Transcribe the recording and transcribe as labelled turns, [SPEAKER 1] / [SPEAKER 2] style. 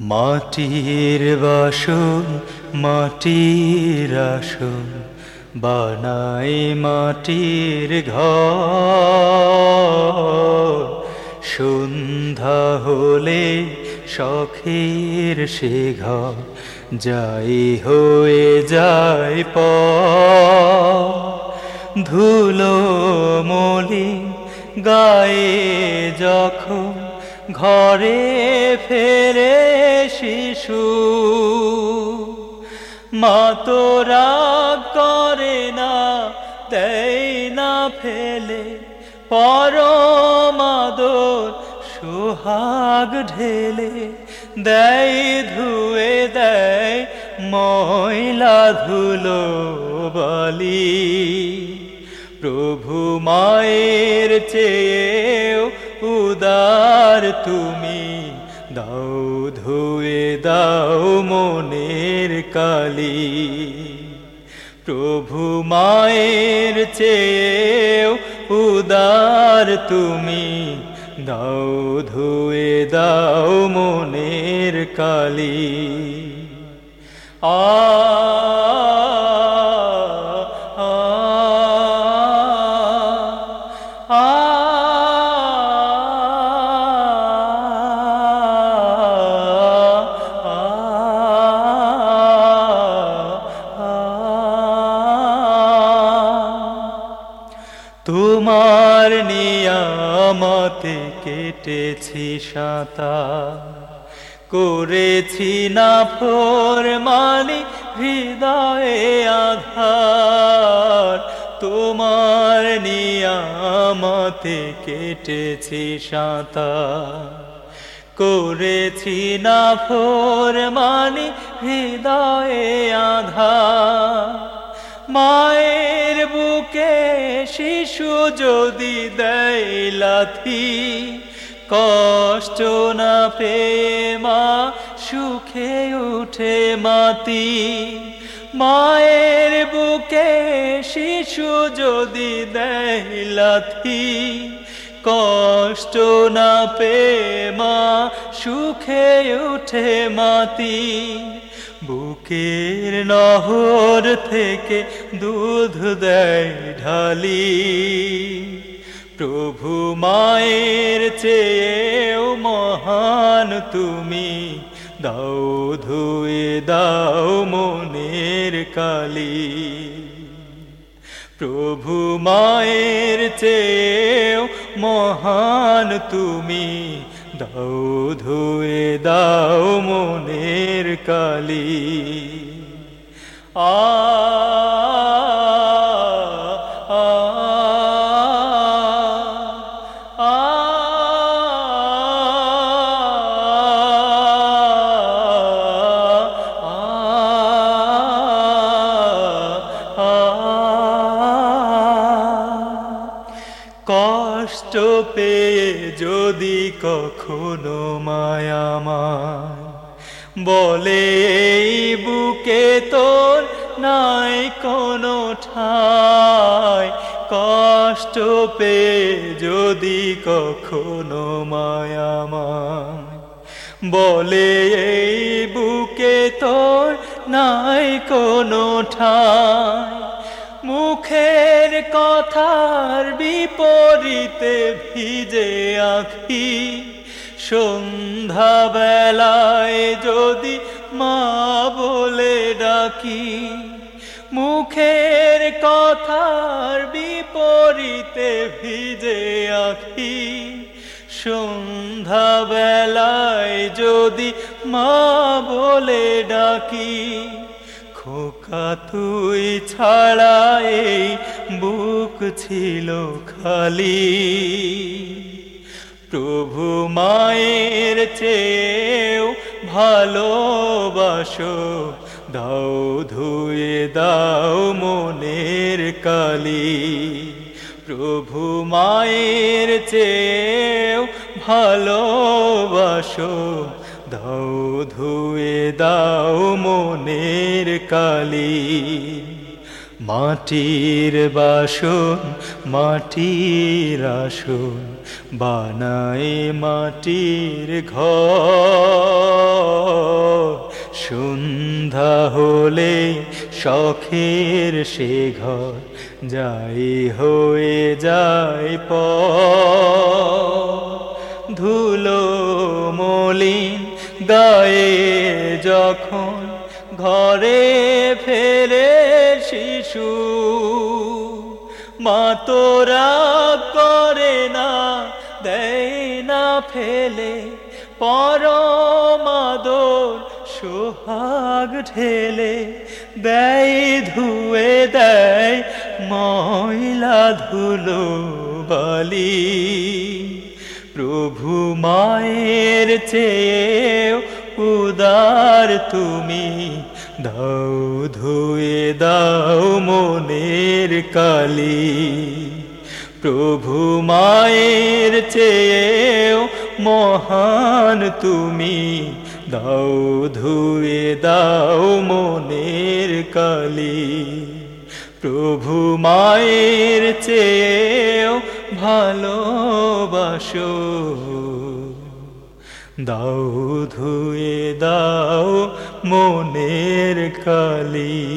[SPEAKER 1] মাটির বাসন, মাটির আসন, বানাই মাটির ঘর। সন্ধ্যা হলে শখের সে ঘর, যাই হয়ে যায় প ধুলো মলিন গায়ে যখন ঘরে ফেরে শিশু। মা রাগ করে না, দেয় না ফেলে। পরমাদর সোহাগ ঢেলে, দেয় ধুয়ে, দেয় ময়লা ধুলো বালি। প্রভু মায়ের চেয়েও উদার তুমি। দাও ধুয়ে, দাও মনের কালি। প্রভু মায়ের চেয়েও উদার তুমি। দাও ধুয়ে, দাও মনের কালি। আ তোমার নিয়ামতে কেটেছি সাঁতা করেছি না ফোর মানি হৃদয়ে আধার। তোমার নিয়ামতে কেটেছি সাঁতার। করেছি না ফোর মানি হৃদয়ে আধার। মায়ের বুকে শিশু যদি দেয় লাথি, কষ্ট না পেয়ে মা সুখে উঠে মাতি। মায়ের বুকে শিশু যদি দেয় লাথি, কষ্ট না পেয়ে মা সুখে উঠে মাতি। বুকের নহর থেকে দুধ দেয় ঢালি। প্রভু মায়ের চেয়েও মহান তুমি। দাও ধুয়ে, দাও মনের কালি। প্রভু মায়ের চেয়েও মহান তুমি। দাও ধুয়ে দাও মনের কালি। আ কষ্ট পেয়ে যদি কখনো মায়ামায় বলে, এই বুকে তোর নাই কোনো ঠাই। কষ্ট পেয়ে যদি কখনো মায়ামায় বলে, এই বুকে তোর নাই কোনো ঠাই। মুখের কথার বিপরীতে ভিজে আখি। সন্ধ্যা বেলায় যদি মা বলে ডাকি, মুখের কথার বিপরীতে ভিজে আখি। সন্ধ্যা বেলায় যদি মা বলে ডাকি খোকা তুই ছাড়া এই বুক ছিল খালি। প্রভু মায়ের চেয়েও ভালোবাসো, দাও ধুয়ে, দাও মনের কালি। প্রভু মায়ের চেয়েও ভালোবাসো দাও ধুয়ে দাও মনের কালি। মাটির বাসন, মাটির আসন বানায় মাটির ঘর। সন্ধ্যা হলে শখের সে ঘর, যাই হয়ে যায় প মলিন গায়ে যখন ঘরে ফেরে শিশু, মা তোরা করে না, দেয় না ফেলে। পরমাদর সোহাগ ঢেলে, দেয় ধুয়ে, দেয় ময়লা ধুলো বালি। প্রভু মায়ের চেয়ে উদার তুমি। দাও, ধুয়ে দাও মনের কালি। প্রভু মায়ের চেয়েও মহান তুমি। দাও, ধুয়ে দাও মনের কালি। প্রভু মায়ের চেয়েও ভালোবাসো। দাও ধুয়ে দাও মনের কালি